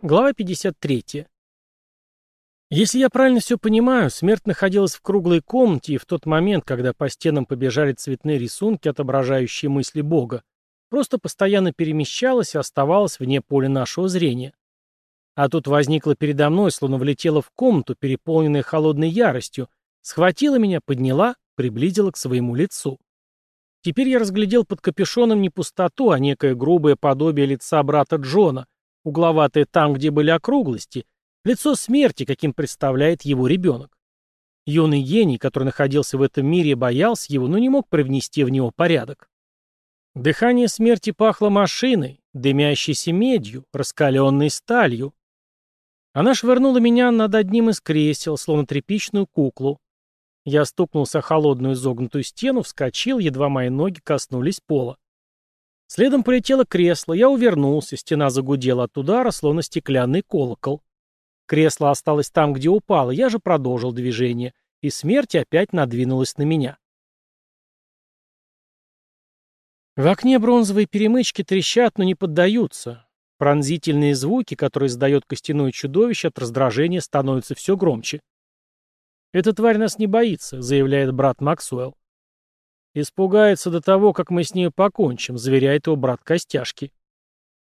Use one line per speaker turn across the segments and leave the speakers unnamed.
Глава 53. Если я правильно все понимаю, смерть находилась в круглой комнате, и в тот момент, когда по стенам побежали цветные рисунки, отображающие мысли Бога, просто постоянно перемещалась и оставалась вне поля нашего зрения. А тут возникла передо мной, словно влетела в комнату, переполненная холодной яростью, схватила меня, подняла, приблизила к своему лицу. Теперь я разглядел под капюшоном не пустоту, а некое грубое подобие лица брата Джона — угловатое там, где были округлости, лицо смерти, каким представляет его ребенок. Юный гений, который находился в этом мире боялся его, но не мог привнести в него порядок. Дыхание смерти пахло машиной, дымящейся медью, раскаленной сталью. Она швырнула меня над одним из кресел, словно тряпичную куклу. Я стукнулся холодную изогнутую стену, вскочил, едва мои ноги коснулись пола. Следом полетело кресло, я увернулся, стена загудела от удара, словно стеклянный колокол. Кресло осталось там, где упало, я же продолжил движение, и смерть опять надвинулась на меня. В окне бронзовые перемычки трещат, но не поддаются. Пронзительные звуки, которые издает костяное чудовище, от раздражения становятся все громче. «Эта тварь нас не боится», — заявляет брат Максуэлл. Испугается до того, как мы с ней покончим, заверяет его брат Костяшки.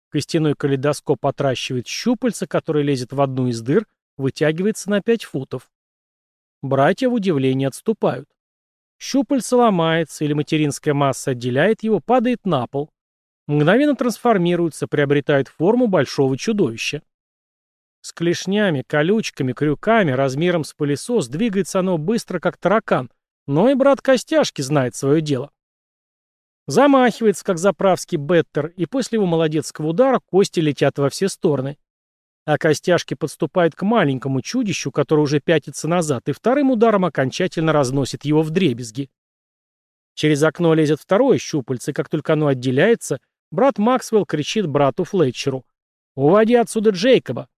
Костяной калейдоскоп отращивает щупальца, который лезет в одну из дыр, вытягивается на пять футов. Братья в удивлении отступают. Щупальце ломается, или материнская масса отделяет его, падает на пол. Мгновенно трансформируется, приобретает форму большого чудовища. С клешнями, колючками, крюками, размером с пылесос двигается оно быстро, как таракан, но и брат Костяшки знает свое дело. Замахивается, как заправский беттер, и после его молодецкого удара кости летят во все стороны. А Костяшки подступает к маленькому чудищу, которое уже пятится назад, и вторым ударом окончательно разносит его в дребезги. Через окно лезет второе щупальце, и как только оно отделяется, брат Максвелл кричит брату Флетчеру «Уводи отсюда Джейкоба!»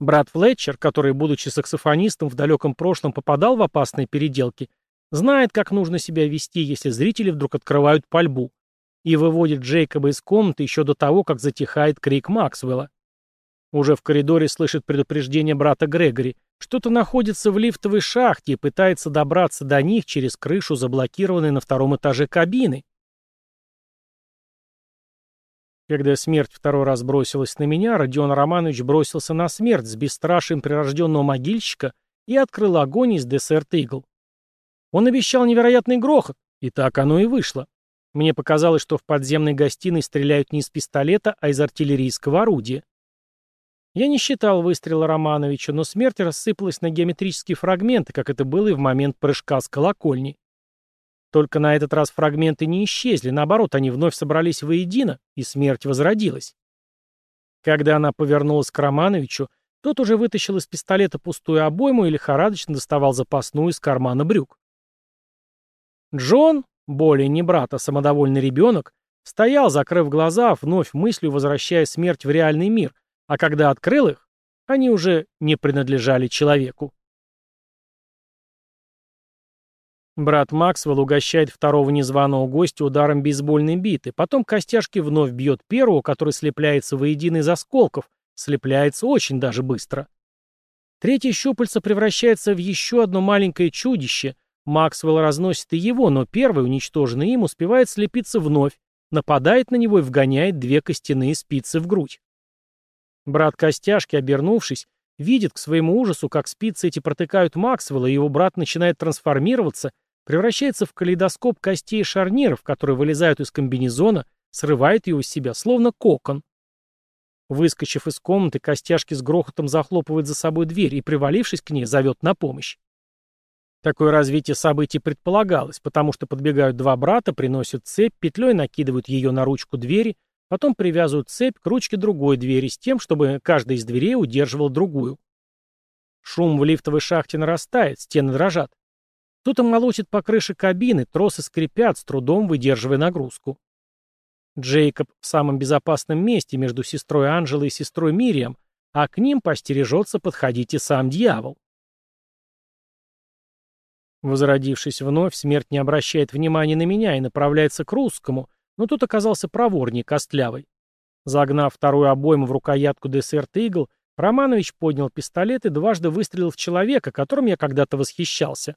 Брат Флетчер, который, будучи саксофонистом, в далеком прошлом попадал в опасные переделки, знает, как нужно себя вести, если зрители вдруг открывают пальбу, и выводит Джейкоба из комнаты еще до того, как затихает крик Максвелла. Уже в коридоре слышит предупреждение брата Грегори. Что-то находится в лифтовой шахте и пытается добраться до них через крышу, заблокированной на втором этаже кабины. Когда смерть второй раз бросилась на меня, Родион Романович бросился на смерть с бесстрашием прирожденного могильщика и открыл огонь из десерт игл. Он обещал невероятный грохот, и так оно и вышло. Мне показалось, что в подземной гостиной стреляют не из пистолета, а из артиллерийского орудия. Я не считал выстрела Романовича, но смерть рассыпалась на геометрические фрагменты, как это было и в момент прыжка с колокольни. Только на этот раз фрагменты не исчезли, наоборот, они вновь собрались воедино, и смерть возродилась. Когда она повернулась к Романовичу, тот уже вытащил из пистолета пустую обойму и лихорадочно доставал запасную из кармана брюк. Джон, более не брат, а самодовольный ребенок, стоял, закрыв глаза, вновь мыслью возвращая смерть в реальный мир, а когда открыл их, они уже не принадлежали человеку. Брат Максвелл угощает второго незваного гостя ударом бейсбольной биты, потом костяшки вновь бьет первого, который слепляется воедино из осколков, слепляется очень даже быстро. Третье щупальце превращается в еще одно маленькое чудище. Максвелл разносит и его, но первый, уничтоженный им, успевает слепиться вновь, нападает на него и вгоняет две костяные спицы в грудь. Брат Костяшки, обернувшись, видит к своему ужасу, как спицы эти протыкают Максвелла, и его брат начинает трансформироваться превращается в калейдоскоп костей и шарниров, которые вылезают из комбинезона, срывают его с себя, словно кокон. Выскочив из комнаты, костяшки с грохотом захлопывает за собой дверь и, привалившись к ней, зовет на помощь. Такое развитие событий предполагалось, потому что подбегают два брата, приносят цепь, петлей накидывают ее на ручку двери, потом привязывают цепь к ручке другой двери с тем, чтобы каждая из дверей удерживала другую. Шум в лифтовой шахте нарастает, стены дрожат. Кто-то молотит по крыше кабины, тросы скрипят, с трудом выдерживая нагрузку. Джейкоб в самом безопасном месте между сестрой Анжелой и сестрой Мириам, а к ним постережется подходить и сам дьявол. Возродившись вновь, смерть не обращает внимания на меня и направляется к русскому, но тут оказался проворнее костлявый. Загнав вторую обойму в рукоятку Десерт Игл, Романович поднял пистолет и дважды выстрелил в человека, которым я когда-то восхищался.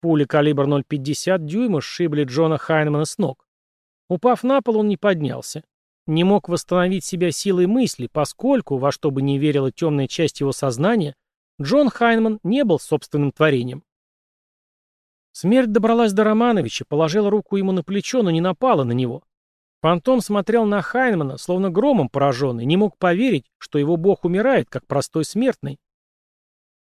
Пули калибр 0,50 дюйма сшибли Джона Хайнмана с ног. Упав на пол, он не поднялся. Не мог восстановить себя силой мысли, поскольку, во что бы ни верила темная часть его сознания, Джон Хайнман не был собственным творением. Смерть добралась до Романовича, положила руку ему на плечо, но не напала на него. Фантом смотрел на Хайнмана, словно громом пораженный, не мог поверить, что его бог умирает, как простой смертный.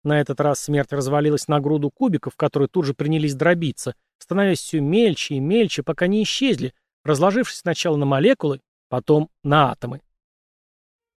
На этот раз смерть развалилась на груду кубиков, которые тут же принялись дробиться, становясь все мельче и мельче, пока не исчезли, разложившись сначала на молекулы, потом на атомы.